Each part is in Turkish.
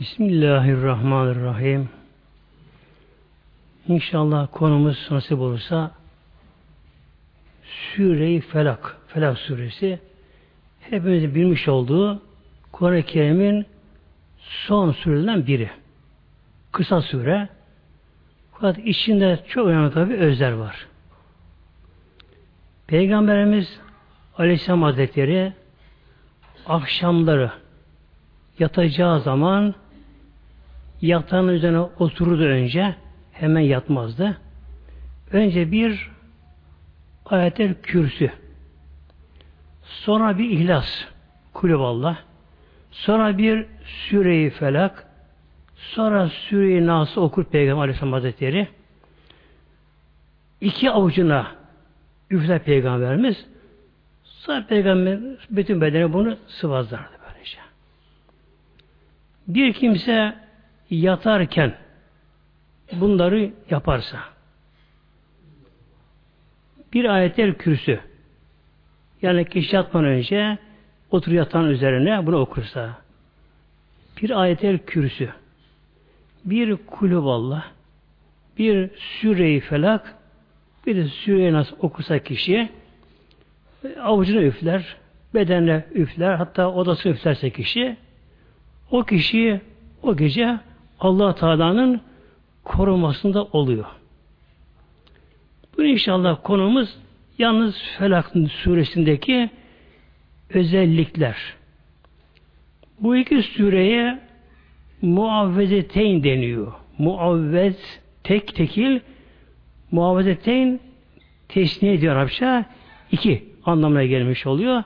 Bismillahirrahmanirrahim. İnşallah konumuz nasip olursa Süre-i Felak, Felak suresi hepimizin bilmiş olduğu Kur'an-ı Kerim'in son surelerinden biri. Kısa süre. Fakat içinde çok önemli tabi özler var. Peygamberimiz Aleyhisselam Hazretleri akşamları yatacağı zaman yatağın üzerine otururdu önce hemen yatmazdı. Önce bir ayetler kürsü. Sonra bir ihlas kulüballah sonra bir süreyi felak. Sonra süreyi nasıl okur Peygamber Aleyhisselam Hazretleri. İki avucuna üfler Peygamberimiz. Sonra Peygamber bütün bedeni bunu sıvazlardı böylece. Bir kimse yatarken bunları yaparsa. Bir ayetler kürsü. Yani kişi yatmadan önce otur yatan üzerine bunu okursa. Bir ayetler kürsü. Bir kulüballah bir süre felak. Bir de süre nasıl okusa kişi avucunu üfler bedenle üfler hatta odası üflerse kişi o kişi o gece Allah Teala'nın korumasında oluyor. Bu inşallah konumuz yalnız Felak suresindeki özellikler. Bu iki sureye muavvezeteyn deniyor. Muavvez tek tekil muavvezeteyn tesniye ediyor Arapça. iki anlamına gelmiş oluyor.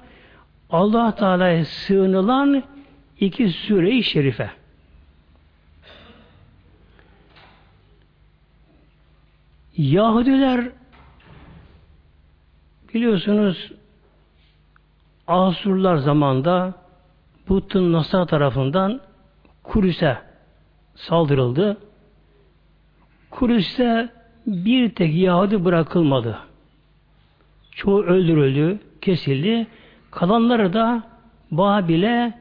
Allah Teala'ya sığınılan iki sure-i şerife. Yahudiler biliyorsunuz Asurlar zamanda Butun Nasar tarafından Kudüs'e saldırıldı. Kudüs'te bir tek Yahudi bırakılmadı. Çoğu öldürüldü, kesildi. Kalanları da Babil'e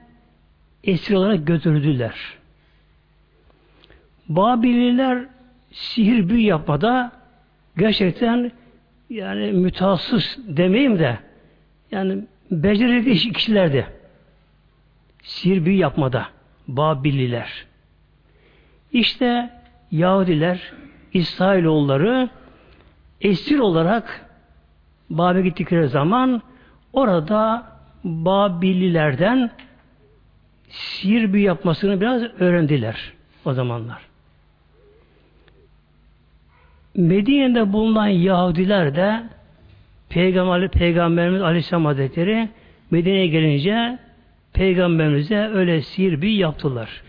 esir olarak götürdüler. Babililer sihir büyü yapmada gerçekten yani mütehassıs demeyeyim de yani becerikli kişilerdi. Sihir büyü yapmada Babililer. İşte Yahudiler, İsrailoğulları esir olarak Babil'e gittikleri zaman orada Babililerden sihir büyü yapmasını biraz öğrendiler o zamanlar. Medine'de bulunan Yahudiler de Peygamber, Peygamberimiz Aleyhisselam Hazretleri Medine'ye gelince Peygamberimize öyle sihir büyü yaptılar.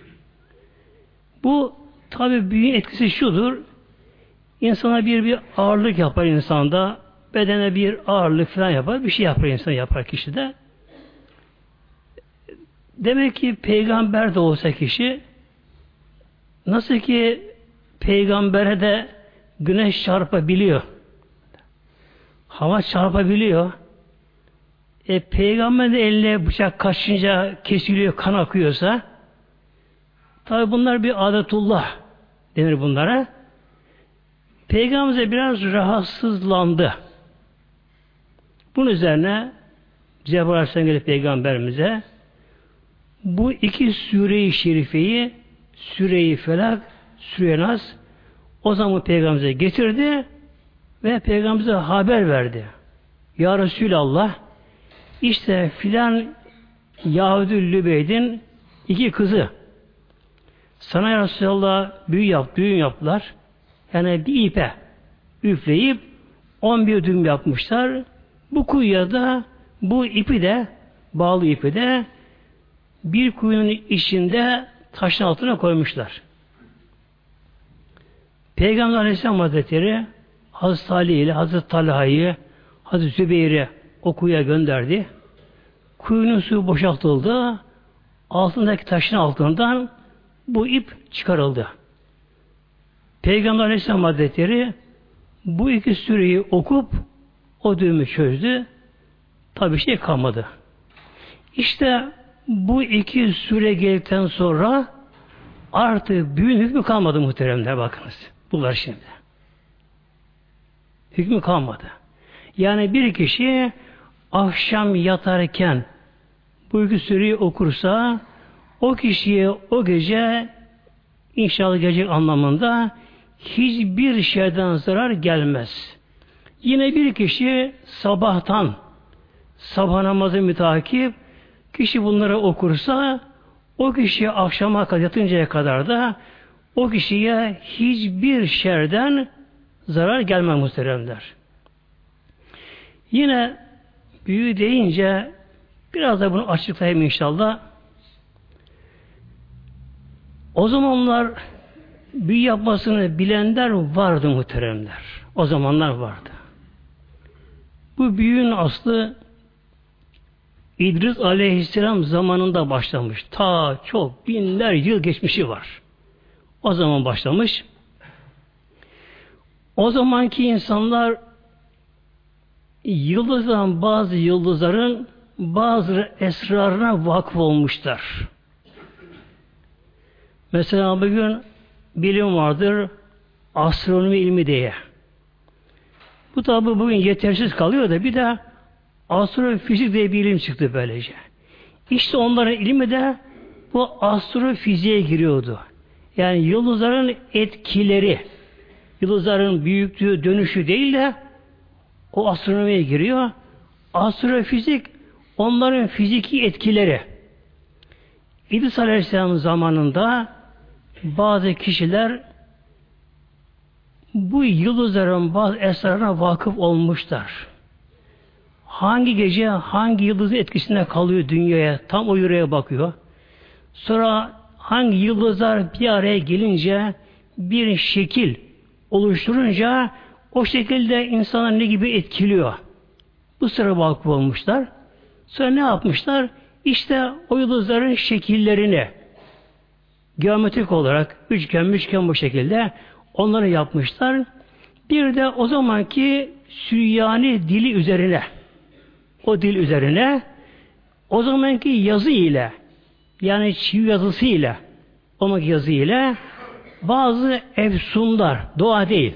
Bu tabi büyü etkisi şudur. İnsana bir bir ağırlık yapar insanda. Bedene bir ağırlık falan yapar. Bir şey yapar insan yapar kişi de. Demek ki peygamber de olsa kişi nasıl ki peygambere de güneş çarpabiliyor. Hava çarpabiliyor. E, peygamber de eline bıçak kaçınca kesiliyor, kan akıyorsa tabi bunlar bir adetullah denir bunlara. Peygamber biraz rahatsızlandı. Bunun üzerine Cebrail Aleyhisselam gelip peygamberimize bu iki süre-i şerifeyi süre-i felak, süre nas o zaman peygamberimize getirdi ve peygamberimize haber verdi. Ya Resulallah işte filan Yahudi Lübeyd'in iki kızı sana ya Resulallah büyü yap, düğün yaptılar. Yani bir ipe üfleyip on bir düğüm yapmışlar. Bu kuyuya da bu ipi de bağlı ipi de bir kuyunun içinde taşın altına koymuşlar. Peygamber Aleyhisselam Hazretleri Hazreti Ali ile Hazreti Talha'yı Hazreti Zübeyir'i o kuyuya gönderdi. Kuyunun suyu boşaltıldı. Altındaki taşın altından bu ip çıkarıldı. Peygamber Aleyhisselam Hazretleri bu iki süreyi okup o düğümü çözdü. Tabi şey kalmadı. İşte bu iki süre geldikten sonra artık büyün hükmü kalmadı muhteremler bakınız. Bunlar şimdi. Hükmü kalmadı. Yani bir kişi akşam yatarken bu iki süreyi okursa o kişiye o gece inşallah gelecek anlamında hiçbir şeyden zarar gelmez. Yine bir kişi sabahtan sabah namazı mütakip kişi bunları okursa o kişi akşama kadar yatıncaya kadar da o kişiye hiçbir şerden zarar gelmez muhteremler. Yine büyü deyince biraz da bunu açıklayayım inşallah. O zamanlar büyü yapmasını bilenler vardı muhteremler. O zamanlar vardı. Bu büyünün aslı İdris Aleyhisselam zamanında başlamış. Ta çok binler yıl geçmişi var. O zaman başlamış. O zamanki insanlar yıldızdan bazı yıldızların bazı esrarına vakıf olmuşlar. Mesela bugün bilim vardır astronomi ilmi diye. Bu tabi bugün yetersiz kalıyor da bir de astrofizik diye bir ilim çıktı böylece. İşte onların ilmi de bu astrofiziğe giriyordu. Yani yıldızların etkileri, yıldızların büyüklüğü, dönüşü değil de o astronomiye giriyor. Astrofizik onların fiziki etkileri. İdris Aleyhisselam zamanında bazı kişiler bu yıldızların bazı esrarına vakıf olmuşlar. Hangi gece hangi yıldızın etkisinde kalıyor dünyaya tam o yüreğe bakıyor. Sonra hangi yıldızlar bir araya gelince bir şekil oluşturunca o şekilde insanlar ne gibi etkiliyor. Bu sıra vakıf olmuşlar. Sonra ne yapmışlar? İşte o yıldızların şekillerini geometrik olarak üçgen, üçgen bu şekilde onları yapmışlar. Bir de o zamanki Süryani dili üzerine o dil üzerine o zamanki yazı ile yani çivi yazısı ile o yazı ile bazı efsunlar, doğa değil,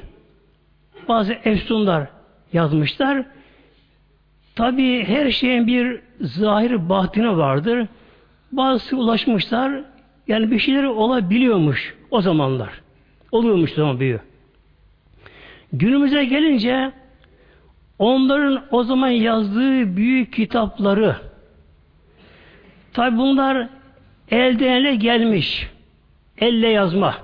bazı efsunlar yazmışlar. Tabi her şeyin bir zahir bahtine vardır. Bazısı ulaşmışlar. Yani bir şeyler olabiliyormuş o zamanlar. Oluyormuş zaman büyü. Günümüze gelince onların o zaman yazdığı büyük kitapları tabi bunlar elden ele gelmiş. Elle yazma.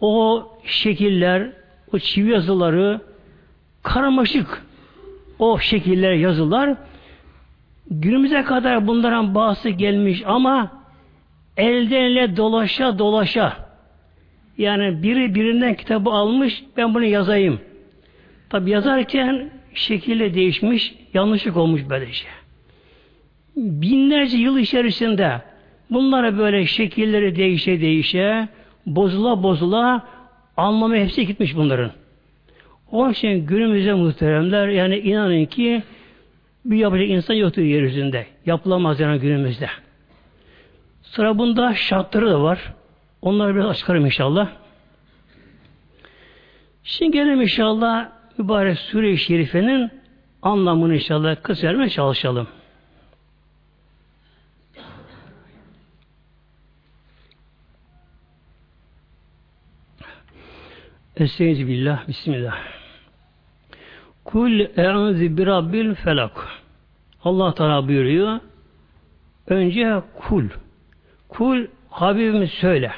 O şekiller, o çivi yazıları karmaşık o şekiller yazılar günümüze kadar bunların bahsi gelmiş ama elden ele dolaşa dolaşa yani biri birinden kitabı almış ben bunu yazayım. Tabi yazarken şekilde değişmiş, yanlışlık olmuş böylece. Binlerce yıl içerisinde bunlara böyle şekilleri değişe değişe, bozula bozula anlamı hepsi gitmiş bunların. Onun için günümüzde muhteremler yani inanın ki bir yapacak insan yoktur yeryüzünde. Yapılamaz yani günümüzde. Sıra bunda şartları da var. Onları biraz açıklarım inşallah. Şimdi gelelim inşallah mübarek Sure-i Şerife'nin anlamını inşallah kısa çalışalım. Estaizu billah, bismillah. Kul e'anzi bi rabbil felak. Allah Teala buyuruyor. Önce kul. Kul Habibimiz söyle.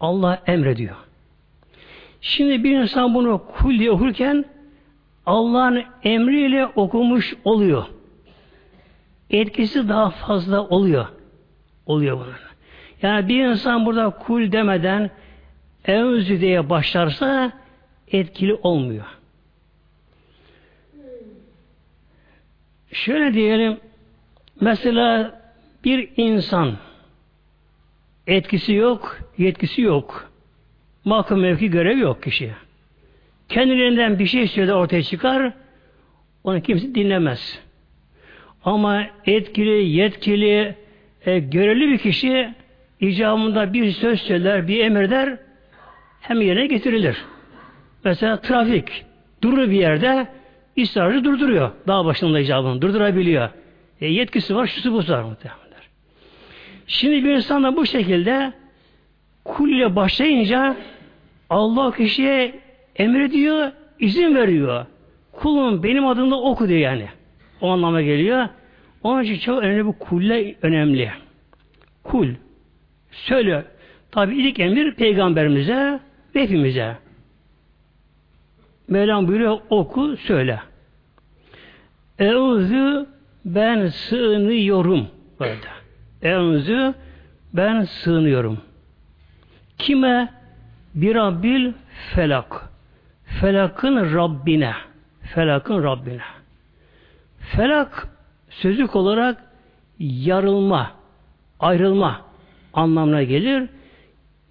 Allah emrediyor. Şimdi bir insan bunu kul diye okurken Allah'ın emriyle okumuş oluyor. Etkisi daha fazla oluyor. Oluyor bunun. Yani bir insan burada kul demeden evzü diye başlarsa etkili olmuyor. Şöyle diyelim mesela bir insan etkisi yok, yetkisi yok. Makam mevki görev yok kişiye. Kendilerinden bir şey söyledi ortaya çıkar, onu kimse dinlemez. Ama etkili, yetkili, e, görevli bir kişi icabında bir söz söyler, bir emir der, hem yerine getirilir. Mesela trafik durur bir yerde ısrarcı durduruyor. Dağ başında icabını durdurabiliyor. E, yetkisi var, şusu bu var muhtemelen. Şimdi bir insan da bu şekilde kul başlayınca Allah kişiye emrediyor, izin veriyor. Kulum benim adımda oku diyor yani. O anlama geliyor. Onun için çok önemli bu kulle önemli. Kul. Söyle. Tabi ilk emir peygamberimize ve hepimize. Mevlam buyuruyor oku söyle. Euzu ben sığınıyorum burada. Euzu ben sığınıyorum. Kime? Bir Rabbil felak. Felakın Rabbine. Felakın Rabbine. Felak sözlük olarak yarılma, ayrılma anlamına gelir.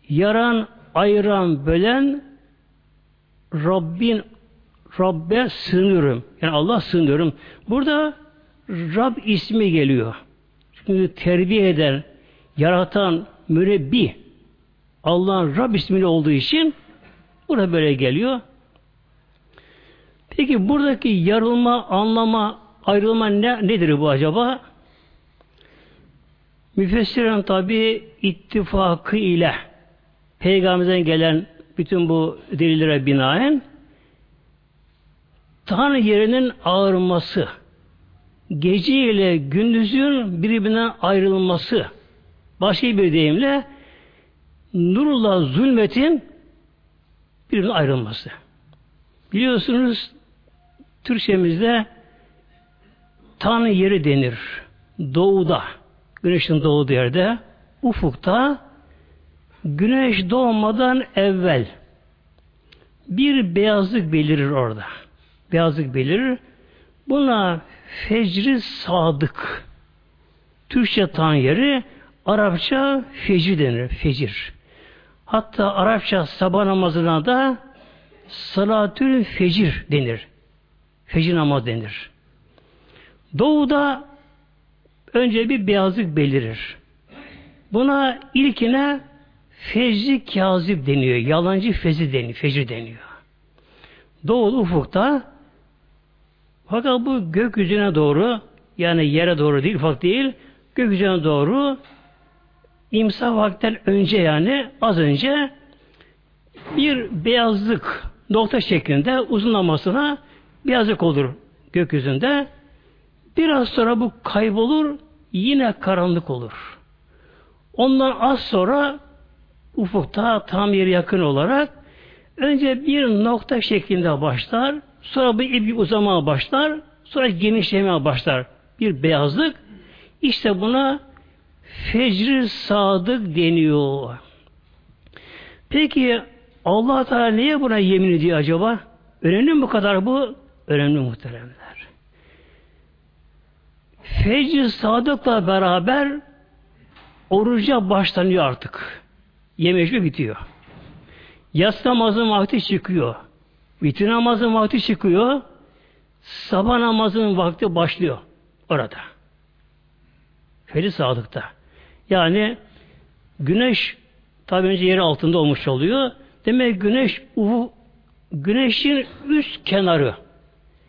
Yaran, ayıran, bölen Rabbin Rabbe sığınıyorum. Yani Allah sığınıyorum. Burada Rab ismi geliyor. Çünkü terbiye eden, yaratan, mürebbi Allah'ın Rab ismiyle olduğu için burada böyle geliyor. Peki buradaki yarılma, anlama, ayrılma ne, nedir bu acaba? Müfessirin tabi ittifakı ile Peygamberden gelen bütün bu delillere binaen Tanrı yerinin ağırması, gece ile gündüzün birbirinden ayrılması, başka bir deyimle nurla zulmetin birbirinden ayrılması. Biliyorsunuz Türkçemizde Tanrı yeri denir. Doğuda, güneşin doğduğu yerde, ufukta güneş doğmadan evvel bir beyazlık belirir orada. Beyazlık belirir. Buna fecri sadık. Türkçe tan yeri Arapça fecir denir. Fecir. Hatta Arapça sabah namazına da salatül fecir denir. Fecir namaz denir. Doğuda önce bir beyazlık belirir. Buna ilkine fecri kazip deniyor. Yalancı fezi deniyor. Fecir deniyor. Doğu ufukta fakat bu gökyüzüne doğru yani yere doğru değil, ufak değil, gökyüzüne doğru imsa vakten önce yani az önce bir beyazlık nokta şeklinde uzunlamasına beyazlık olur gökyüzünde. Biraz sonra bu kaybolur, yine karanlık olur. Ondan az sonra ufukta tam yeri yakın olarak önce bir nokta şeklinde başlar, sonra bu ip uzamaya başlar, sonra genişlemeye başlar. Bir beyazlık. İşte buna fecri sadık deniyor. Peki Allah Teala niye buna yemin ediyor acaba? Önemli mi bu kadar bu? Önemli muhteremler. Fecr sadıkla beraber oruca başlanıyor artık. Yeme bitiyor. Yatsı namazın vakti çıkıyor. Vitir namazın vakti çıkıyor. Sabah namazın vakti başlıyor orada. Fecr sadıkta. Yani güneş tabi önce yeri altında olmuş oluyor. Demek güneş ufu, güneşin üst kenarı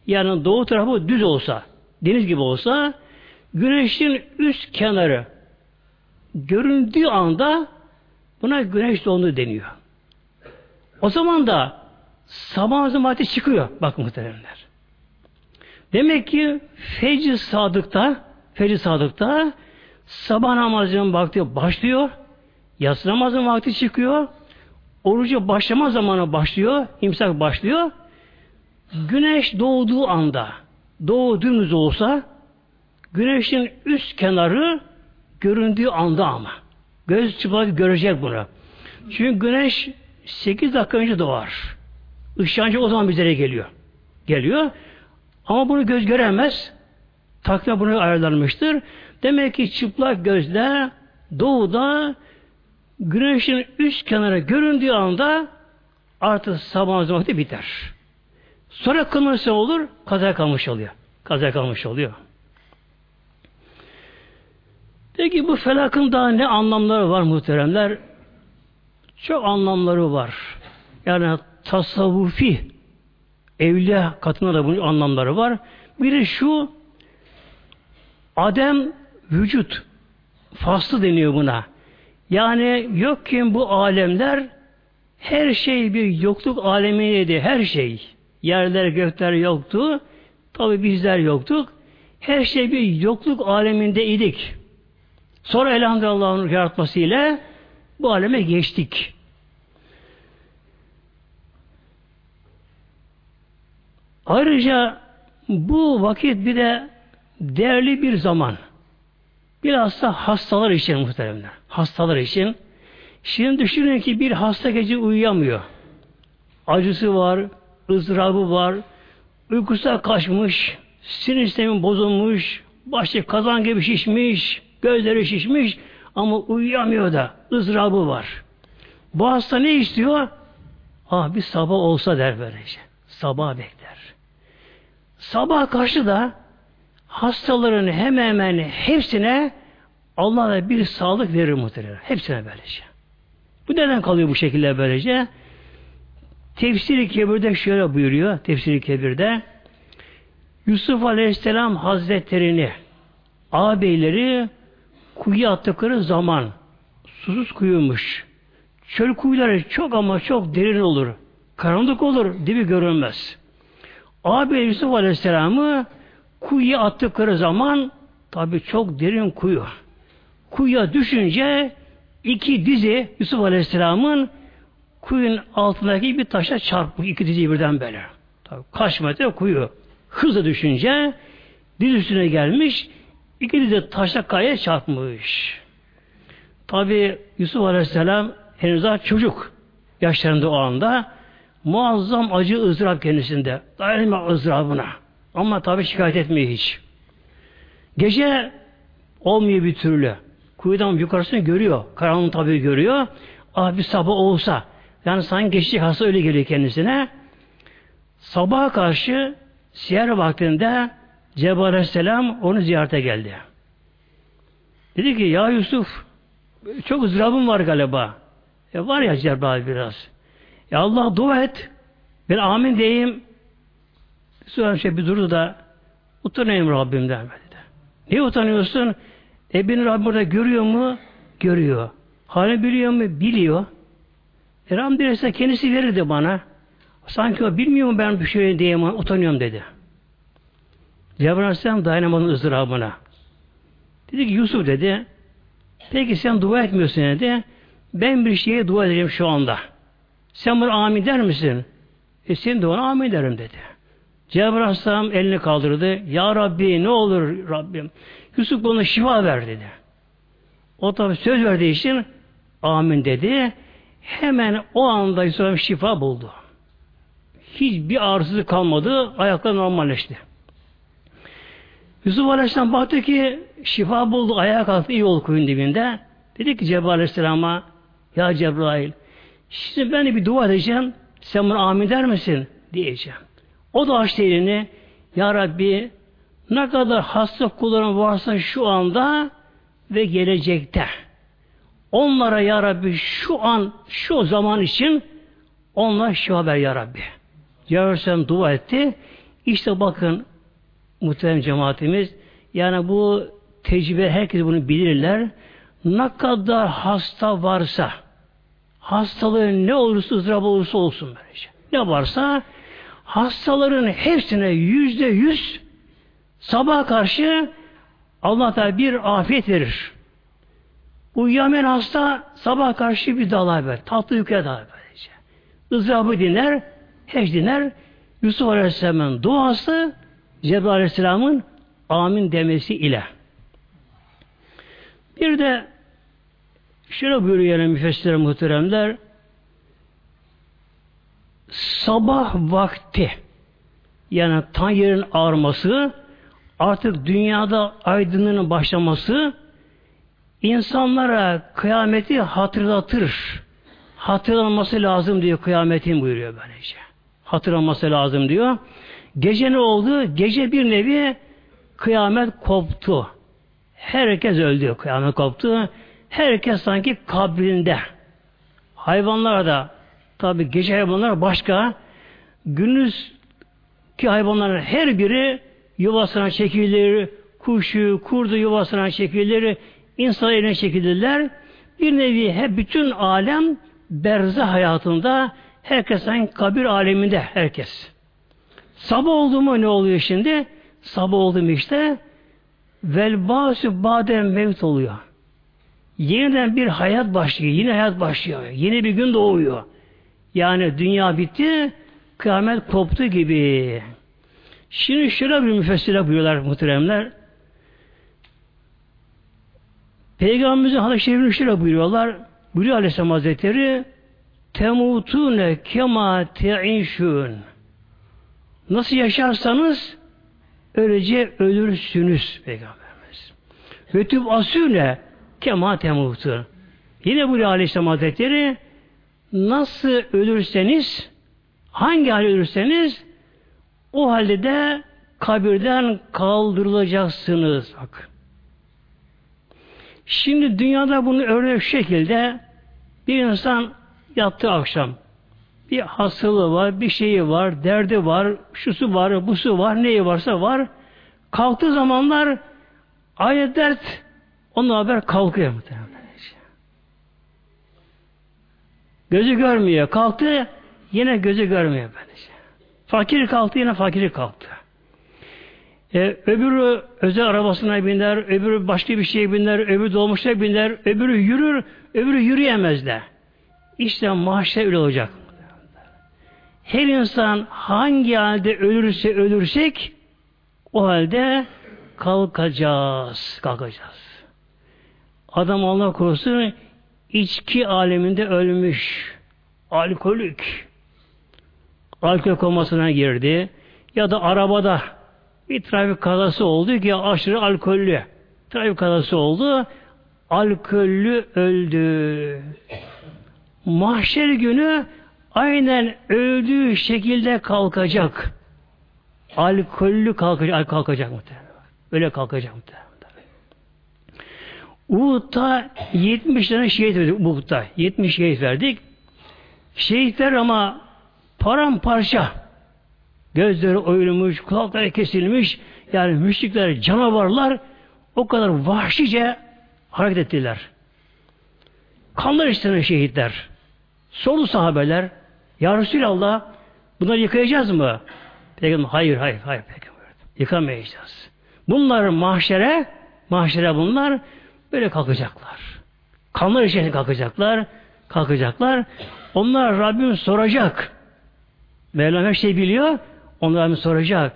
yani doğu tarafı düz olsa deniz gibi olsa güneşin üst kenarı göründüğü anda buna güneş doğumlu deniyor. O zaman da sabah vakti çıkıyor. Bak muhteremler. Demek ki fecr sadıkta fecr sadıkta sabah namazının vakti başlıyor. Yatsı namazının vakti çıkıyor. Orucu başlama zamanı başlıyor. imsak başlıyor. Güneş doğduğu anda doğduğumuz olsa güneşin üst kenarı göründüğü anda ama. Göz çıplak görecek bunu. Çünkü güneş 8 dakika önce doğar. Işığı o zaman bizlere geliyor. Geliyor. Ama bunu göz göremez. Takvim bunu ayarlanmıştır. Demek ki çıplak gözle doğuda güneşin üst kenarı göründüğü anda artık sabah vakti biter. Sonra kılması olur, kaza kalmış oluyor. Kaza kalmış oluyor. Peki bu felakın daha ne anlamları var muhteremler? Çok anlamları var. Yani tasavvufi evliya katında da bunun anlamları var. Biri şu Adem vücut faslı deniyor buna. Yani yok ki bu alemler her şey bir yokluk alemiydi. Her şey. Yerler gökler yoktu. Tabi bizler yoktuk. Her şey bir yokluk alemindeydik. Sonra elhamdülillah Allah'ın yaratmasıyla bu aleme geçtik. Ayrıca bu vakit bir de değerli bir zaman. Bilhassa hastalar için muhteremler. Hastalar için. Şimdi düşünün ki bir hasta gece uyuyamıyor. Acısı var, ızdırabı var, uykusu kaçmış, sinir sistemi bozulmuş, başı kazan gibi şişmiş, gözleri şişmiş ama uyuyamıyor da ızdırabı var. Bu hasta ne istiyor? Ah bir sabah olsa der böylece. Sabah bekler. Sabah karşı da hastaların hemen hemen hepsine Allah da bir sağlık verir muhtemelen. Hepsine böylece. Bu neden kalıyor bu şekilde böylece? Tefsir-i Kebir'de şöyle buyuruyor. Tefsir-i Kebir'de Yusuf Aleyhisselam Hazretlerini ağabeyleri kuyuya attıkları zaman susuz kuyumuş. Çöl kuyuları çok ama çok derin olur. Karanlık olur. Dibi görünmez. Abi Yusuf Aleyhisselam'ı kuyuya attıkları zaman tabi çok derin kuyu. Kuyuya düşünce iki dizi Yusuf Aleyhisselam'ın kuyun altındaki bir taşa çarpmış. iki dizi birden böyle. Tabi kaç metre kuyu. Hızla düşünce diz üstüne gelmiş. İki dizi taşa kaya çarpmış. Tabi Yusuf Aleyhisselam henüz daha çocuk yaşlarında o anda muazzam acı ızdırap kendisinde. Dayanma ızdırabına. Ama tabi şikayet etmiyor hiç. Gece olmuyor bir türlü. Kuyudan yukarısını görüyor. Karanlığı tabi görüyor. Ah bir sabah olsa. Yani sanki geçecek hasta öyle geliyor kendisine. Sabaha karşı siyer vaktinde Cebrail Aleyhisselam onu ziyarete geldi. Dedi ki ya Yusuf çok ızdırabım var galiba. E var ya Cebrail biraz. Ya Allah dua et. Ben amin diyeyim. Sonra şey bir durdu da utanayım Rabbimden dedi. Niye utanıyorsun? E beni Rabbim burada görüyor mu? Görüyor. Halini biliyor mu? Biliyor. E Rabbim kendisi verirdi bana. Sanki o bilmiyor mu ben bir şey diyeyim utanıyorum dedi. Cebrail Aleyhisselam dayanamadı ızdırabına. Dedi ki Yusuf dedi peki sen dua etmiyorsun dedi. Ben bir şeye dua edeceğim şu anda. Sen buna amin der misin? E sen de ona amin derim dedi. Cebrail Aleyhisselam elini kaldırdı. Ya Rabbi ne olur Rabbim. Yusuf bana şifa ver dedi. O tabi söz verdiği için amin dedi. Hemen o anda Yusuf şifa buldu. Hiçbir ağrısızlık kalmadı. Ayakları normalleşti. Yusuf Aleyhisselam baktı ki şifa buldu. Ayağa kalktı. iyi oldu kuyun dibinde. Dedi ki Cebrail Aleyhisselam'a Ya Cebrail Şimdi ben de bir dua edeceğim. Sen buna amin der misin? Diyeceğim. O da açtı elini. Ya Rabbi ne kadar hasta kullarım varsa şu anda ve gelecekte. Onlara Ya Rabbi şu an, şu zaman için onlar şu haber Ya Rabbi. Cebrail dua etti. İşte bakın muhterem cemaatimiz yani bu tecrübe herkes bunu bilirler. Ne kadar hasta varsa hastalığı ne olursa ızdırap olursa olsun böylece. Ne varsa hastaların hepsine yüzde yüz sabah karşı Allah da bir afiyet verir. Uyuyamayan hasta sabah karşı bir dalar ver. Tatlı uykuya dalar böylece. Izdırabı dinler, hiç dinler. Yusuf Aleyhisselam'ın duası Cebrail Aleyhisselam'ın amin demesi ile. Bir de Şöyle buyuruyor yani müfessirler muhteremler sabah vakti yani tan yerin ağarması artık dünyada aydınlığının başlaması insanlara kıyameti hatırlatır. Hatırlanması lazım diyor kıyametin buyuruyor böylece. Hatırlanması lazım diyor. Gece ne oldu? Gece bir nevi kıyamet koptu. Herkes öldü. Kıyamet koptu. Herkes sanki kabrinde. Hayvanlar da tabi gece hayvanlar başka. Gündüz ki hayvanların her biri yuvasına çekilir, kuşu, kurdu yuvasına çekilir, insan eline çekilirler. Bir nevi hep bütün alem berze hayatında herkes sanki kabir aleminde herkes. Sabah oldu mu ne oluyor şimdi? Sabah oldu mu işte vel basu badem mevt oluyor. Yeniden bir hayat başlıyor. Yine hayat başlıyor. Yeni bir gün doğuyor. Yani dünya bitti, kıyamet koptu gibi. Şimdi şöyle bir müfessire buyuruyorlar muhteremler. Peygamberimizin hadis-i şerifini şöyle buyuruyorlar. Buyuruyor Aleyhisselam Hazretleri temutune kema te'işun Nasıl yaşarsanız öylece ölürsünüz Peygamberimiz. Ve tüb asüne kema temutu. Yine buyuruyor Aleyhisselam Hazretleri nasıl ölürseniz hangi hal ölürseniz o halde de kabirden kaldırılacaksınız. Bak. Şimdi dünyada bunu örnek şekilde bir insan yattı akşam. Bir hastalığı var, bir şeyi var, derdi var, şusu var, busu var, neyi varsa var. Kalktığı zamanlar aynı dert onunla haber kalkıyor muhtemelen. Gözü görmüyor. Kalktı yine gözü görmüyor böylece. Fakir kalktı yine fakiri kalktı. E, öbürü özel arabasına biner, öbürü başka bir şeye biner, öbürü dolmuşa biner, öbürü yürür, öbürü yürüyemez de. İşte mahşer öyle olacak. Her insan hangi halde ölürse ölürsek o halde kalkacağız. Kalkacağız. Adam Allah korusun içki aleminde ölmüş. Alkolik. Alkol komasına girdi. Ya da arabada bir trafik kazası oldu ki aşırı alkollü. Trafik kazası oldu. Alkollü öldü. Mahşer günü aynen öldüğü şekilde kalkacak. Alkollü kalkacak, kalkacak muhtemelen. Öyle kalkacak muhtemelen. Uhud'da 70 tane şehit verdik Uhud'da. 70 şehit verdik. Şehitler ama paramparça. Gözleri oyulmuş, kulakları kesilmiş. Yani müşrikler, canavarlar o kadar vahşice hareket ettiler. Kanlar istenen şehitler. Sordu sahabeler. Ya Resulallah bunları yıkayacağız mı? Peygamber hayır hayır hayır peygamber. Yıkamayacağız. Bunlar mahşere mahşere bunlar böyle kalkacaklar. Kanlar içerisinde kalkacaklar. Kalkacaklar. Onlar Rabbim soracak. Mevlam her şeyi biliyor. Onlar Rabbim soracak.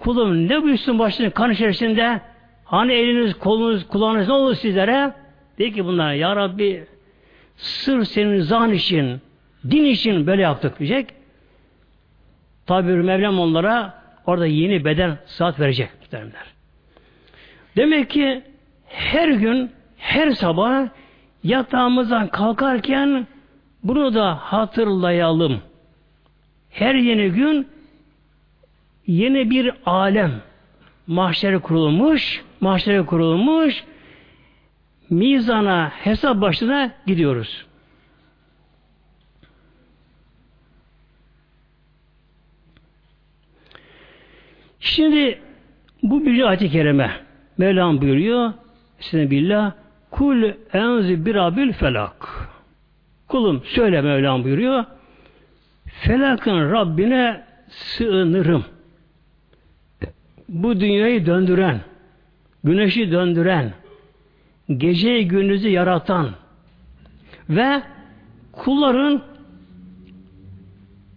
Kulum ne buyursun başının kan içerisinde? Hani eliniz, kolunuz, kulağınız ne olur sizlere? De ki bunlar Ya Rabbi sır senin zan için, din için böyle yaptık diyecek. Tabi Mevlam onlara orada yeni beden saat verecek muhtemelenler. Demek ki her gün, her sabah yatağımızdan kalkarken bunu da hatırlayalım. Her yeni gün yeni bir alem mahşere kurulmuş, mahşere kurulmuş mizana, hesap başına gidiyoruz. Şimdi bu bir ayet-i kerime. Mevlam buyuruyor. Sine billah kul enzi birabil felak. Kulum söyle Mevlam buyuruyor. Felakın Rabbine sığınırım. Bu dünyayı döndüren, güneşi döndüren, geceyi gündüzü yaratan ve kulların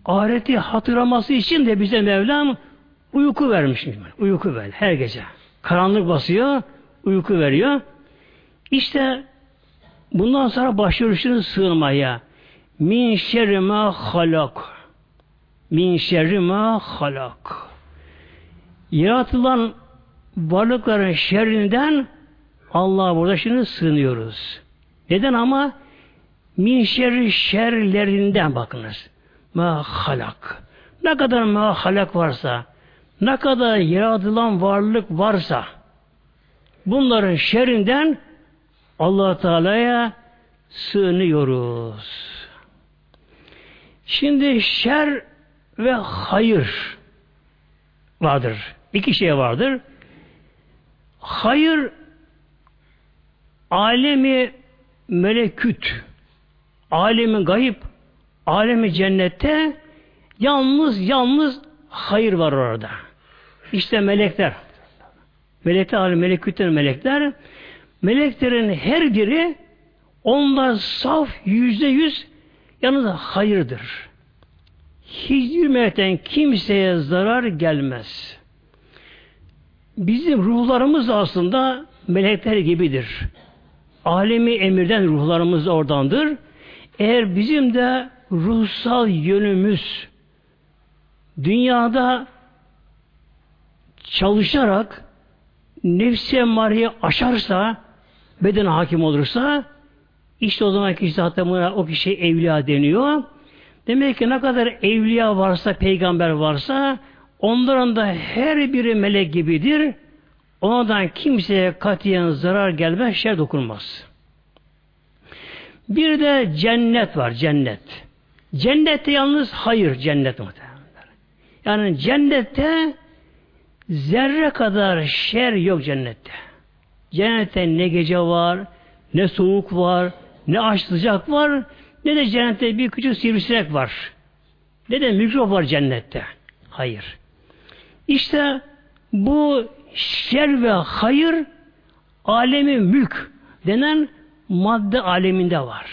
ahireti hatırlaması için de bize Mevlam uyku vermiş. Uyku ver her gece. Karanlık basıyor, uyku veriyor. İşte bundan sonra başlıyorsunuz sığınmaya. Min şerri ma halak. Min şerri ma halak. Yaratılan varlıkların şerrinden Allah'a burada şimdi sığınıyoruz. Neden ama? Min şerri şerlerinden bakınız. Ma halak. Ne kadar ma halak varsa, ne kadar yaratılan varlık varsa, bunların şerrinden allah Teala'ya sığınıyoruz. Şimdi şer ve hayır vardır. İki şey vardır. Hayır alemi meleküt alemi gayip alemi cennette yalnız yalnız hayır var orada. İşte melekler. Melekler, alem, melekütten melekler. Meleklerin her biri onlar saf yüzde yüz yalnız hayırdır. Hiçbir melekten kimseye zarar gelmez. Bizim ruhlarımız aslında melekler gibidir. Alemi emirden ruhlarımız oradandır. Eğer bizim de ruhsal yönümüz dünyada çalışarak nefsi emmariye aşarsa beden hakim olursa işte o zaman kişi buna, o kişi evliya deniyor. Demek ki ne kadar evliya varsa, peygamber varsa onların da her biri melek gibidir. Ondan kimseye katiyen zarar gelmez, şer dokunmaz. Bir de cennet var, cennet. Cennette yalnız hayır cennet muhtemelen. Yani cennette zerre kadar şer yok cennette. Cennette ne gece var, ne soğuk var, ne aç sıcak var, ne de cennette bir küçük sivrisinek var. Ne de mikrop var cennette. Hayır. İşte bu şer ve hayır alemi mülk denen madde aleminde var.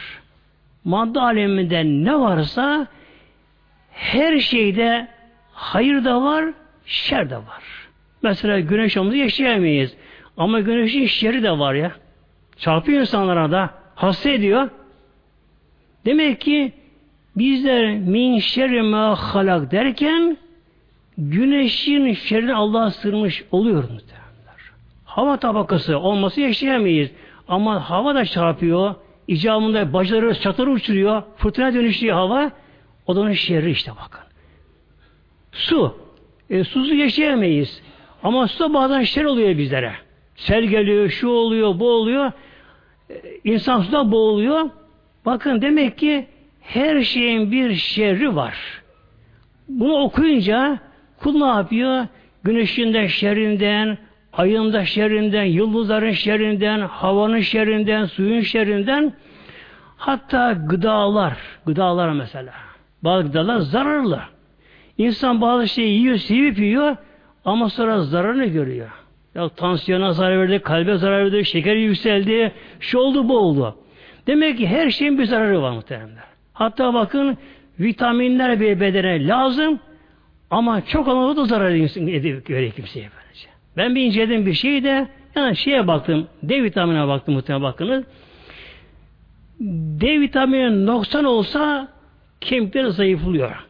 Madde aleminde ne varsa her şeyde hayır da var, şer de var. Mesela güneş olmadı yaşayamayız. Ama güneşin şeri de var ya. Çarpıyor insanlara da. Hasta ediyor. Demek ki bizler min şerri ma halak derken güneşin şerri Allah'a sırmış oluyor Hava tabakası olması yaşayamayız. Ama hava da çarpıyor. İcabında bacıları çatırı uçuruyor. Fırtına dönüşüyor hava. O da onun şerri işte bakın. Su. E, susuz yaşayamayız. Ama su bazen şer oluyor bizlere. Sel geliyor, şu oluyor, bu oluyor. E, insan suda boğuluyor. Bakın demek ki her şeyin bir şerri var. Bunu okuyunca kul ne yapıyor? Güneşin de şerrinden, ayın da şerrinden, yıldızların şerrinden, havanın şerrinden, suyun şerrinden hatta gıdalar, gıdalar mesela. Bazı gıdalar zararlı. İnsan bazı şeyi yiyor, sevip yiyor ama sonra zararını görüyor. Ya tansiyona zarar verdi, kalbe zarar verdi, şekeri yükseldi, şu oldu bu oldu. Demek ki her şeyin bir zararı var muhtemelen. Hatta bakın vitaminler bir bedene lazım ama çok olmadı da zarar ediyor kimseye böylece. Ben bir inceledim bir şeyi de yani şeye baktım, D vitamine baktım muhtemelen bakınız. D vitamini noksan olsa kemikler zayıflıyor.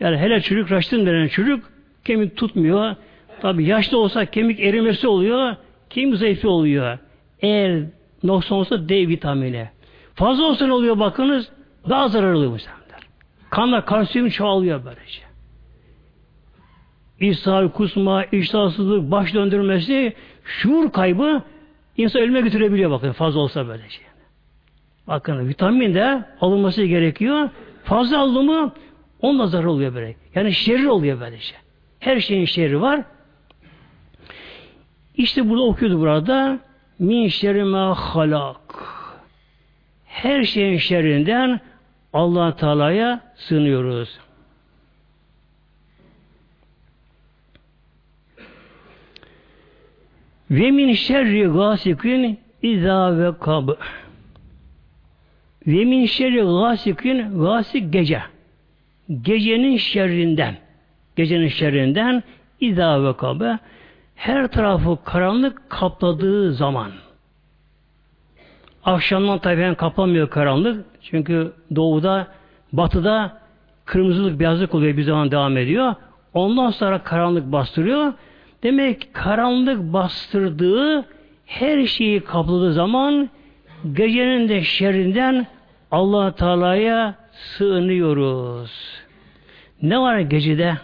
Yani hele çürük raştın denen çürük kemik tutmuyor. Tabi yaşlı olsa kemik erimesi oluyor, kemik zayıfı oluyor. Eğer noksan olsa D vitamini. Fazla olsa ne oluyor bakınız? Daha zararlı muhtemelen. Kanla kalsiyum çoğalıyor böylece. İshal, kusma, iştahsızlık, baş döndürmesi, şuur kaybı insan ölüme götürebiliyor bakın fazla olsa böyle şey. Bakın vitamin de alınması gerekiyor. Fazla aldı mı onunla zarar oluyor böyle. Yani şerri oluyor böyle şey. Her şeyin şerri var. İşte burada okuyordu burada min şerri ma halak. Her şeyin şerrinden allah Teala'ya sığınıyoruz. Ve min şerri gasikin izâ ve kab. Ve min şerri gasikin gasik gece. Gecenin şerrinden. Gecenin şerrinden izâ ve kabe her tarafı karanlık kapladığı zaman akşamdan tabi kaplamıyor karanlık çünkü doğuda batıda kırmızılık beyazlık oluyor bir zaman devam ediyor ondan sonra karanlık bastırıyor Demek ki karanlık bastırdığı her şeyi kapladığı zaman gecenin de şerrinden allah Teala'ya sığınıyoruz. Ne var gecede?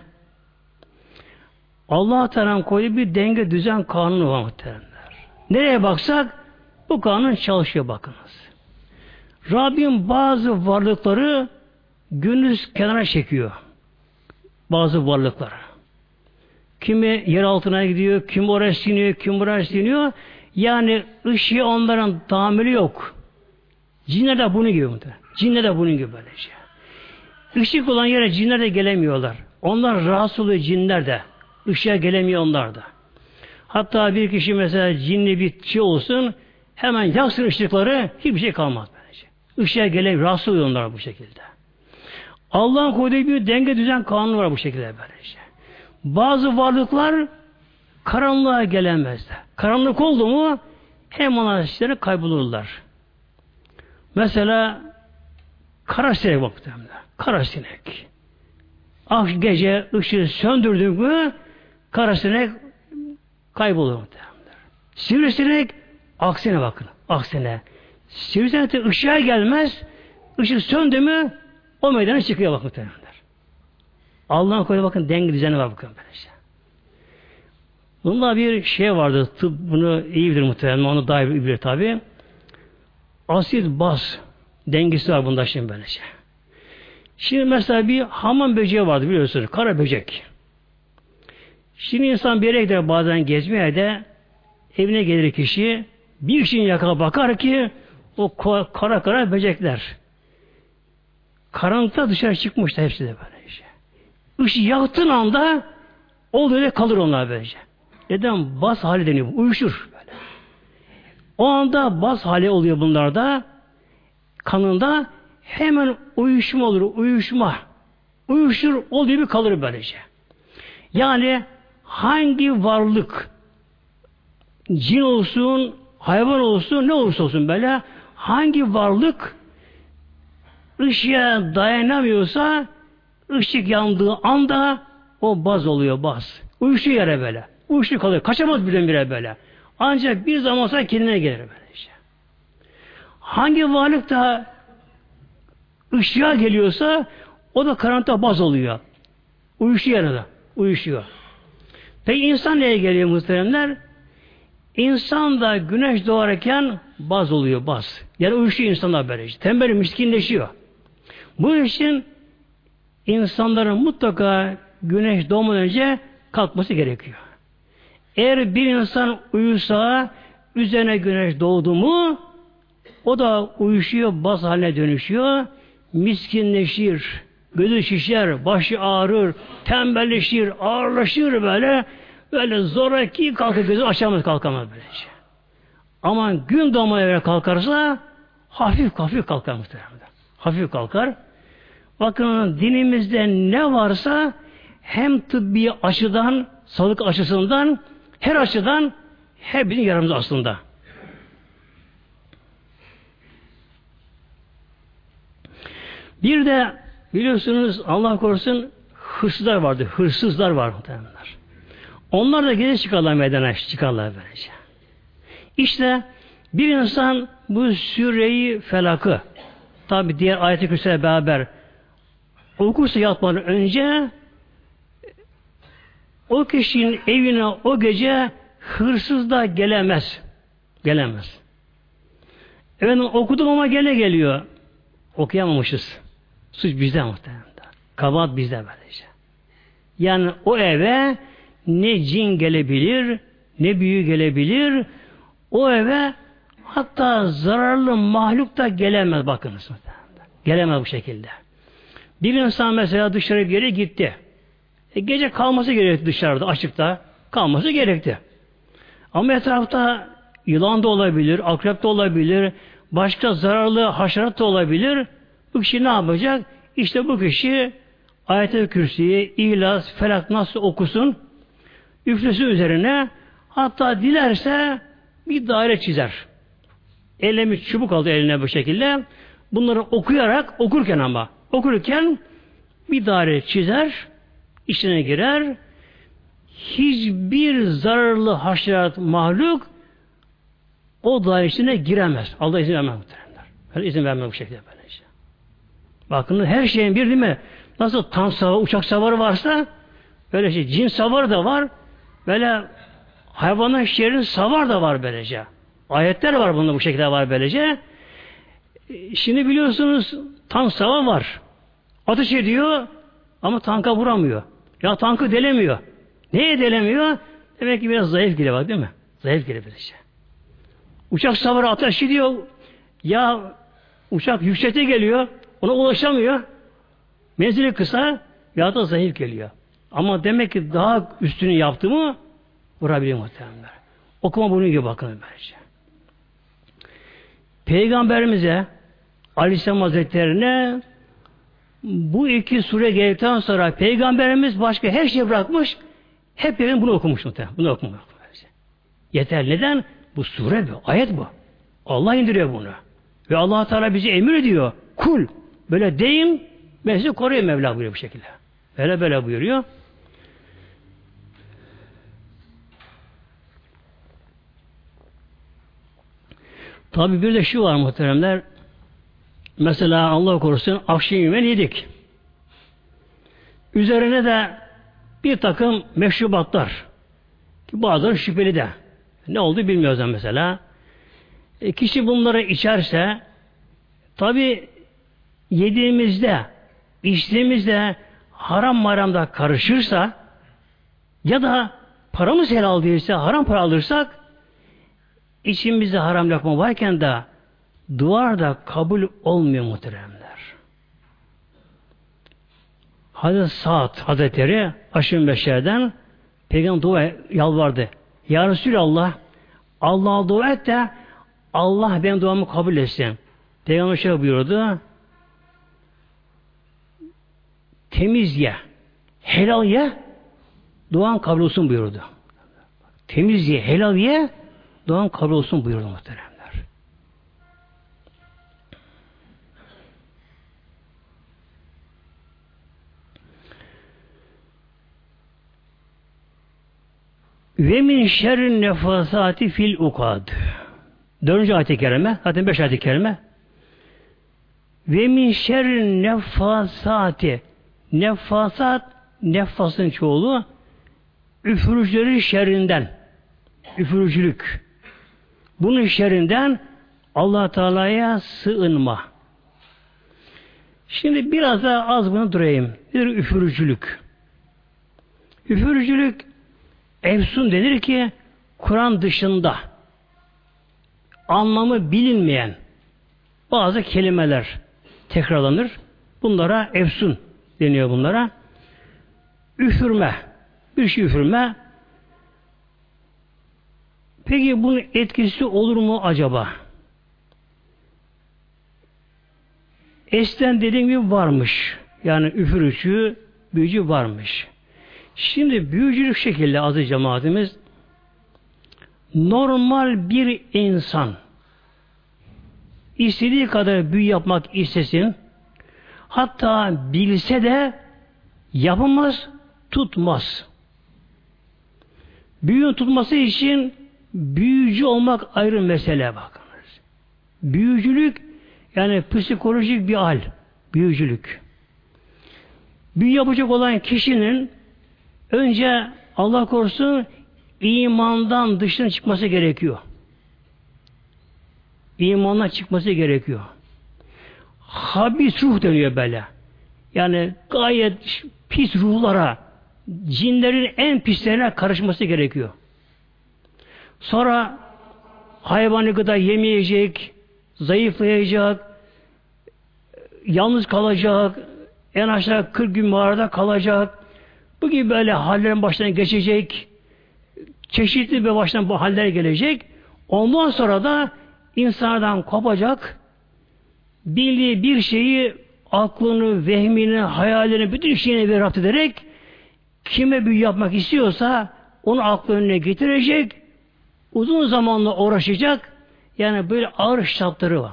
Allah Teala koyduğu bir denge düzen kanunu var muhteremler. Nereye baksak bu kanun çalışıyor bakınız. Rabbim bazı varlıkları gündüz kenara çekiyor. Bazı varlıkları. Kimi yer altına gidiyor, kim oraya siniyor, kim oraya siniyor. Yani ışığı onların tahammülü yok. Cinler de bunun gibi muhtemelen. Cinler de bunun gibi böylece. Işık olan yere cinler de gelemiyorlar. Onlar rahatsız oluyor cinler de. Işığa gelemiyor onlar da. Hatta bir kişi mesela cinli bir şey olsun hemen yaksın ışıkları hiçbir şey kalmaz böylece. Işığa gelemiyor. Rahatsız oluyor onlar bu şekilde. Allah'ın koyduğu bir denge düzen kanunu var bu şekilde böylece. Bazı varlıklar karanlığa gelemezler. Karanlık oldu mu hem onlar kaybolurlar. Mesela kara sinek baktığımda. Kara sinek. Ah gece ışığı söndürdük mü kara sinek kaybolur Sivrisinek aksine bakın. Aksine. Sivrisinek de ışığa gelmez. Işık söndü mü o meydana çıkıyor bakın muhtemelenler. Allah'ın koyduğu bakın denge düzeni var bakın böylece. Bunda bir şey vardı. Tıp bunu iyi bilir muhtemelen. Onu daha iyi bilir tabi. Asit baz dengesi var bunda şimdi böylece. Şimdi mesela bir hamam böceği vardı biliyorsunuz. Kara böcek. Şimdi insan bir yere gider bazen gezmeye de evine gelir kişi bir kişinin yakına bakar ki o kara kara böcekler. Karanlıkta dışarı çıkmışlar hepsi de böylece. Işığı yaktığın anda olduğu yerde kalır onlar böylece. Neden? Bas hali deniyor. Uyuşur. Böyle. O anda bas hali oluyor bunlarda. Kanında hemen uyuşma olur. Uyuşma. Uyuşur olduğu gibi kalır böylece. Yani hangi varlık cin olsun, hayvan olsun, ne olursa olsun böyle hangi varlık ışığa dayanamıyorsa ışık yandığı anda o baz oluyor baz. Uyuşu yere böyle. Uyuşu kalıyor. Kaçamaz birdenbire böyle. Ancak bir zaman sonra kendine gelir böyle işte. Hangi varlık da ışığa geliyorsa o da karanlıkta baz oluyor. Uyuşuyor yarıda. Uyuşuyor. Peki insan neye geliyor muhteremler? İnsan da güneş doğarken baz oluyor baz. Yani uyuşuyor insanlar böyle. Tembel miskinleşiyor. Bu için insanların mutlaka güneş doğmadan önce kalkması gerekiyor. Eğer bir insan uyusa üzerine güneş doğdu mu o da uyuşuyor, baz haline dönüşüyor, miskinleşir, gözü şişer, başı ağrır, tembelleşir, ağırlaşır böyle, böyle zoraki kalkar, gözü açamaz kalkamaz böylece. Ama gün doğmaya göre kalkarsa hafif hafif kalkar muhtemelen. Hafif kalkar. Bakın dinimizde ne varsa hem tıbbi açıdan, sağlık açısından, her açıdan her birinin yaramız aslında. Bir de biliyorsunuz Allah korusun hırsızlar vardı. Hırsızlar var muhtemelenler. Onlar da geri çıkarlar meydana çıkarlar böylece. İşte bir insan bu süreyi felakı tabi diğer ayet-i beraber okursa yatmadan önce o kişinin evine o gece hırsız da gelemez. Gelemez. Efendim okudum ama gene geliyor. Okuyamamışız. Suç bizde muhtemelen. Kabahat bizde böylece. Yani o eve ne cin gelebilir, ne büyü gelebilir. O eve hatta zararlı mahluk da gelemez bakınız. Gelemez bu şekilde. Bir insan mesela dışarı bir yere gitti. E, gece kalması gerekti dışarıda, açıkta. Kalması gerekti. Ama etrafta yılan da olabilir, akrep de olabilir, başka zararlı haşerat da olabilir. Bu kişi ne yapacak? İşte bu kişi ayet-i kürsüyü, İhlas, Felak nasıl okusun? Üflesi üzerine hatta dilerse bir daire çizer. Elemi çubuk aldı eline bu şekilde. Bunları okuyarak, okurken ama, okurken bir daire çizer, içine girer. Hiçbir zararlı haşerat mahluk o daire içine giremez. Allah izin vermez muhteremler. Böyle izin vermez bu şekilde böylece. Bakın her şeyin bir değil mi? Nasıl tank savarı, uçak savarı varsa Böyle şey cin savar da var. Böyle hayvanın şerrin savar da var böylece. Ayetler var bunda bu şekilde var böylece. Şimdi biliyorsunuz tank savar var. Ateş ediyor ama tanka vuramıyor. Ya tankı delemiyor. Neye delemiyor? Demek ki biraz zayıf geliyor var değil mi? Zayıf geliyor böylece. Uçak savarı ateş ediyor. Ya uçak yüksekte geliyor. Ona ulaşamıyor. Menzili kısa ya da zayıf geliyor. Ama demek ki daha üstünü yaptı mı vurabiliyor muhtemelen. Okuma bunun gibi bakın bence. Peygamberimize Aleyhisselam Hazretleri'ne bu iki sure geldikten sonra Peygamberimiz başka her şeyi bırakmış hep yerin bunu okumuş muhtemelen. Bunu okumuş. Yeter. Neden? Bu sure bu. Ayet bu. Allah indiriyor bunu. Ve allah Teala bizi emir ediyor. Kul. Böyle deyin ve sizi koruyor Mevla buyuruyor bu şekilde. Böyle böyle buyuruyor. Tabi bir de şu var muhteremler. Mesela Allah korusun akşam yemeğini yedik. Üzerine de bir takım meşrubatlar. Ki bazıları şüpheli de. Ne oldu bilmiyoruz mesela. E, kişi bunları içerse tabi yediğimizde içtiğimizde haram maramda karışırsa ya da paramız helal değilse haram para alırsak içimizde haram lokma varken de duvar da kabul olmuyor muhteremler. Hazreti Sa'd Hazretleri Aşın Beşer'den Peygamber dua yalvardı. Ya Resulallah Allah'a dua et de Allah benim duamı kabul etsin. Peygamber şöyle buyurdu. Temiz ye. Helal ye. Duan kabul olsun buyurdu. Temiz ye. Helal ye. Duan kabul olsun buyurdu muhteremler. Ve min şerrin nefasati fil ukad. Dördüncü ayet-i kerime, zaten beş ayet-i kerime. Ve min şerrin nefasati. Nefasat, nefasın çoğulu üfürücülerin şerrinden. Üfürücülük. Bunun şerrinden allah Teala'ya sığınma. Şimdi biraz daha az bunu durayım. Bir üfürücülük. Üfürücülük efsun denir ki Kur'an dışında anlamı bilinmeyen bazı kelimeler tekrarlanır. Bunlara efsun deniyor bunlara. Üfürme. Bir şey üfürme. Peki bunun etkisi olur mu acaba? Esten dediğim gibi varmış. Yani üfürücü, büyücü varmış. Şimdi büyücülük şekilde azı cemaatimiz normal bir insan istediği kadar büyü yapmak istesin hatta bilse de yapamaz, tutmaz. Büyünün tutması için büyücü olmak ayrı mesele bakınız. Büyücülük yani psikolojik bir hal. Büyücülük. Büyü yapacak olan kişinin önce Allah korusun imandan dışına çıkması gerekiyor. İmandan çıkması gerekiyor. Habis ruh deniyor böyle. Yani gayet pis ruhlara, cinlerin en pislerine karışması gerekiyor. Sonra hayvanı gıda yemeyecek, zayıflayacak, yalnız kalacak, en aşağı 40 gün mağarada kalacak. Bu gibi böyle hallerin baştan geçecek, çeşitli bir baştan bu haller gelecek. Ondan sonra da insandan kopacak, bildiği bir şeyi aklını, vehmini, hayalini, bütün şeyini bir rapt ederek kime büyü yapmak istiyorsa onu aklı önüne getirecek, uzun zamanla uğraşacak. Yani böyle ağır şartları var.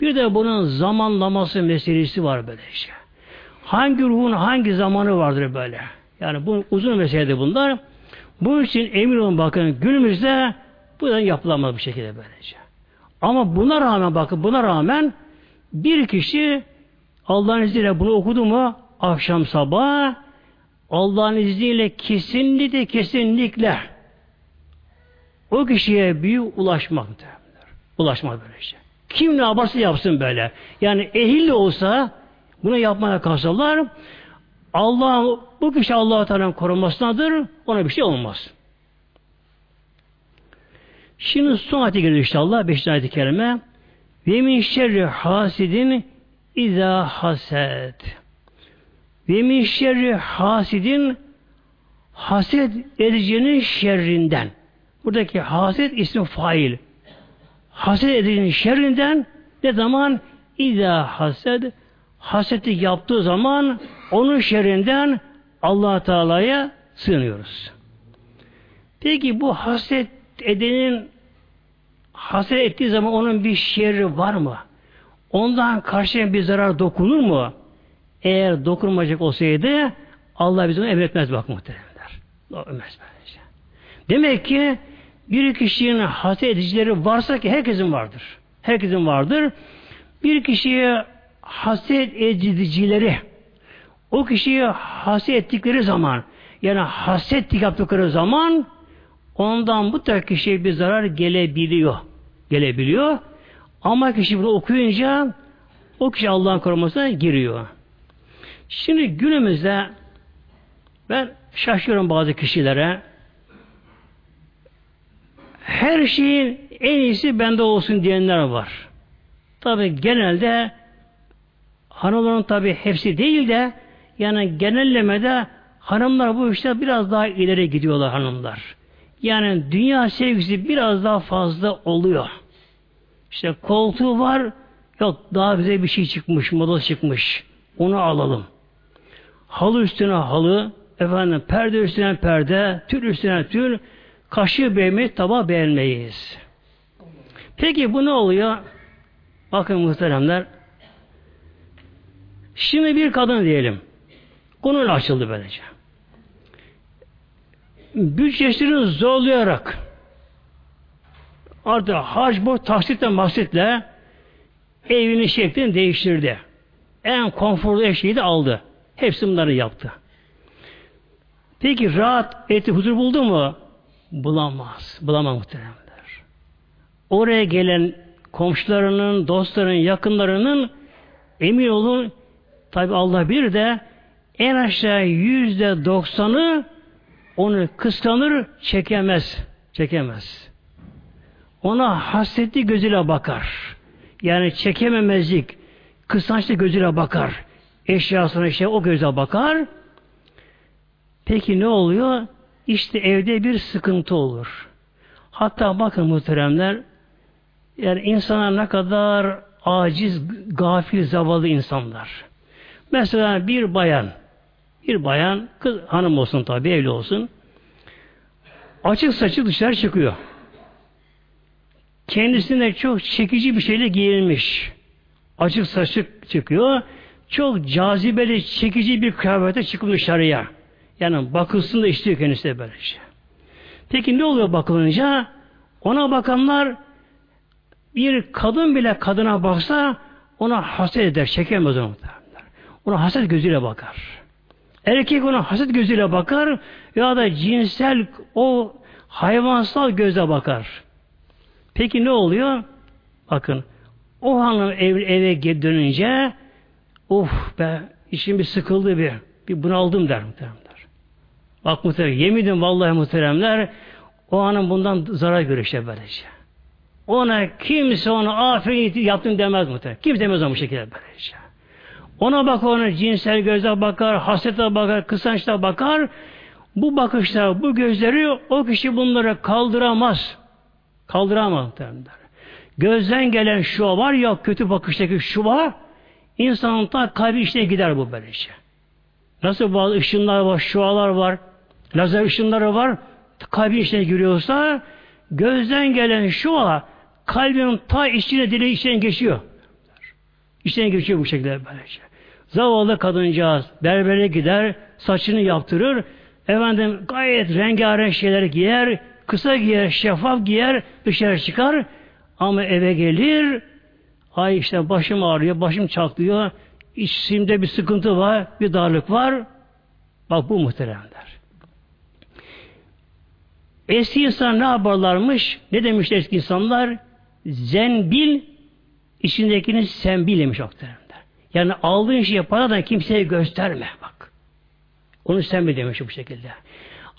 Bir de bunun zamanlaması meselesi var böyle işte. Hangi ruhun hangi zamanı vardır böyle. Yani bu uzun meseledir bunlar. Bunun için emin olun bakın günümüzde bu da yapılamaz bir şekilde böylece. Ama buna rağmen bakın buna rağmen bir kişi Allah'ın izniyle bunu okudu mu akşam sabah Allah'ın izniyle kesinlikle kesinlikle o kişiye büyük ulaşmak Ulaşmak böylece. Şey. Kim ne yaparsa yapsın böyle. Yani ehil olsa bunu yapmaya kalsalar Allah bu kişi Allah Teala'nın korumasındadır. Ona bir şey olmaz. Şimdi son ayete geliyor inşallah. Beşinci ayet-i kerime. Ve min şerri hasidin izâ haset. Ve min şerri hasidin haset edicinin şerrinden. Buradaki haset ismi fail. Haset edicinin şerrinden ne zaman? İzâ hased haseti yaptığı zaman onun şerrinden allah Teala'ya sığınıyoruz. Peki bu haset edenin haset ettiği zaman onun bir şerri var mı? Ondan karşıya bir zarar dokunur mu? Eğer dokunmayacak olsaydı Allah bize onu emretmez bak muhteremler. Emretmez böylece. Demek ki bir kişinin haset edicileri varsa ki herkesin vardır. Herkesin vardır. Bir kişiye haset edicileri o kişiyi haset ettikleri zaman yani haset yaptıkları zaman ondan bu tür kişiye bir zarar gelebiliyor. Gelebiliyor. Ama kişi bunu okuyunca o kişi Allah'ın korumasına giriyor. Şimdi günümüzde ben şaşıyorum bazı kişilere her şeyin en iyisi bende olsun diyenler var. Tabi genelde hanımların tabi hepsi değil de yani genellemede hanımlar bu işte biraz daha ileri gidiyorlar hanımlar. Yani dünya sevgisi biraz daha fazla oluyor. İşte koltuğu var, yok daha güzel bir şey çıkmış, moda çıkmış. Onu alalım. Halı üstüne halı, efendim perde üstüne perde, tül üstüne tül, kaşığı beğenmeyiz, tabağı beğenmeyiz. Peki bu ne oluyor? Bakın muhteremler. Şimdi bir kadın diyelim. Konuyla açıldı böylece. Bütçesini zorlayarak artık harç borç taksitle maksitle evinin şeklini değiştirdi. En konforlu eşeği de aldı. Hepsi bunları yaptı. Peki rahat eti huzur buldu mu? Bulamaz. Bulamaz muhteremler. Oraya gelen komşularının, dostlarının, yakınlarının emin olun tabi Allah bir de en aşağı yüzde doksanı onu kıskanır, çekemez. Çekemez. Ona hasretli gözüyle bakar. Yani çekememezlik, kıskançlı gözüyle bakar. Eşyasına işte o göze bakar. Peki ne oluyor? İşte evde bir sıkıntı olur. Hatta bakın muhteremler, yani insanlar ne kadar aciz, gafil, zavallı insanlar. Mesela bir bayan, bir bayan, kız hanım olsun tabi evli olsun. Açık saçı dışarı çıkıyor. Kendisine çok çekici bir şeyle giyinmiş. Açık saçı çıkıyor. Çok cazibeli, çekici bir kıyafete çıkıyor dışarıya. Yani bakılsın da istiyor kendisi de böyle şey. Peki ne oluyor bakılınca? Ona bakanlar bir kadın bile kadına baksa ona haset eder, çekemez onu. Ona haset gözüyle bakar. Erkek ona haset gözüyle bakar ya da cinsel o hayvansal göze bakar. Peki ne oluyor? Bakın o hanım ev, eve dönünce of be işim bir sıkıldı bir bir bunaldım der muhteremler. Bak muhterem yemin vallahi muhteremler o hanım bundan zarar görür işte böylece. Ona kimse ona aferin yaptım demez muhterem. Kimse demez ona bu şekilde böylece. Ona bak ona cinsel gözle bakar, hasrete bakar, kısançla bakar. Bu bakışlar, bu gözleri o kişi bunları kaldıramaz. Kaldıramaz. Gözden gelen şu var ya kötü bakıştaki şu var insanın ta kalbi içine gider bu böylece. Nasıl bazı ışınlar var, şualar var, lazer ışınları var, kalbin içine giriyorsa gözden gelen şua kalbin ta içine dili içine geçiyor. İçine geçiyor bu şekilde böylece. Zavallı kadıncağız berbere gider, saçını yaptırır, efendim gayet rengarenk şeyler giyer, kısa giyer, şeffaf giyer, dışarı çıkar ama eve gelir, ay işte başım ağrıyor, başım çatlıyor, içimde bir sıkıntı var, bir darlık var. Bak bu muhteremler. Eski insan ne yaparlarmış? Ne demişler eski insanlar? Zenbil içindekini sen bilmiş muhteremler. Yani aldığın şeyi paradan kimseye gösterme bak. Onu sen mi demiş bu şekilde.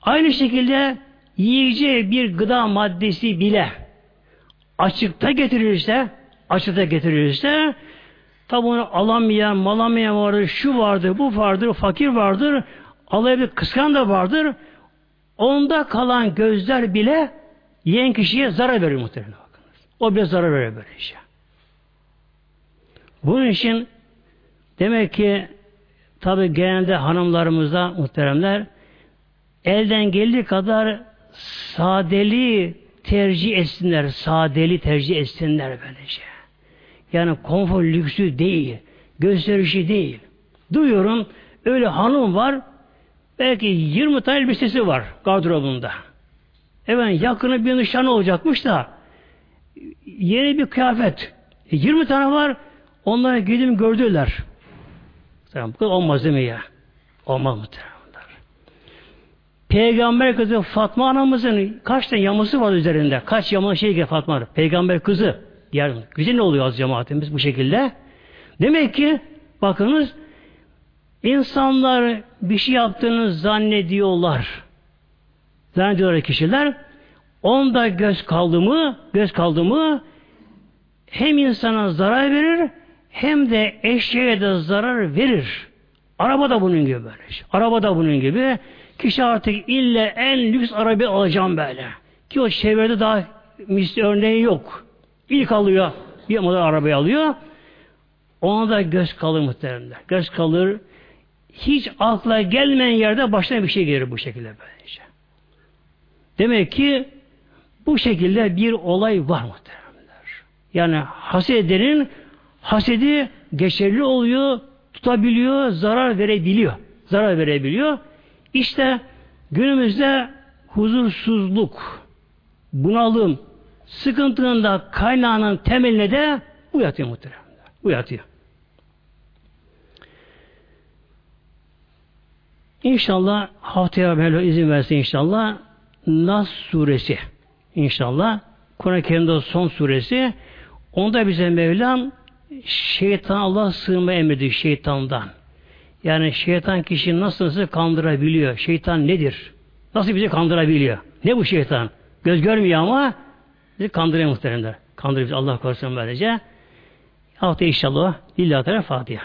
Aynı şekilde yiyeceği bir gıda maddesi bile açıkta getirirse açıkta getirirse tabi onu alamayan, malamayan vardır, şu vardır, bu vardır, fakir vardır, alayabilir, kıskan da vardır. Onda kalan gözler bile yiyen kişiye zarar verir muhtemelen. Bakınız. O bile zarar verir böyle şey. Bunun için demek ki tabi genelde hanımlarımızda muhteremler elden geldiği kadar sadeli tercih etsinler. Sadeli tercih etsinler böylece. Yani konfor lüksü değil. Gösterişi değil. Duyuyorum öyle hanım var belki 20 tane elbisesi var gardırobunda. Evet yakını bir nişan olacakmış da yeni bir kıyafet. E, 20 tane var onları giydim gördüler. Tamam, bu olmaz değil mi ya? Olmaz mı? Peygamber kızı Fatma anamızın kaç tane yaması var üzerinde? Kaç yama şey ki Fatma? Peygamber kızı. Diğer, güzel oluyor az cemaatimiz bu şekilde? Demek ki bakınız insanlar bir şey yaptığını zannediyorlar. Zannediyorlar kişiler. Onda göz kaldı mı, göz kaldı mı hem insana zarar verir hem de eşeğe de zarar verir. Araba da bunun gibi böyle. Araba da bunun gibi. Kişi artık ille en lüks araba alacağım böyle. Ki o çevrede daha misli örneği yok. İlk alıyor, bir model arabayı alıyor. Ona da göz kalır muhteremler. Göz kalır. Hiç akla gelmeyen yerde başına bir şey gelir bu şekilde böylece. Demek ki bu şekilde bir olay var muhteremler. Yani hasedenin hasedi geçerli oluyor, tutabiliyor, zarar verebiliyor. Zarar verebiliyor. İşte günümüzde huzursuzluk, bunalım, sıkıntının da kaynağının temeline de bu yatıyor muhtemelen. Bu. İnşallah haftaya böyle izin versin inşallah Nas suresi inşallah Kur'an-ı Kerim'de son suresi onda bize Mevlam şeytan Allah sığınma emrediyor şeytandan. Yani şeytan kişi nasıl nasıl kandırabiliyor? Şeytan nedir? Nasıl bizi kandırabiliyor? Ne bu şeytan? Göz görmüyor ama bizi kandırıyor muhteremler. Kandırıyor bizi Allah korusun böylece. Hafta inşallah Lillahi Teala Fatiha.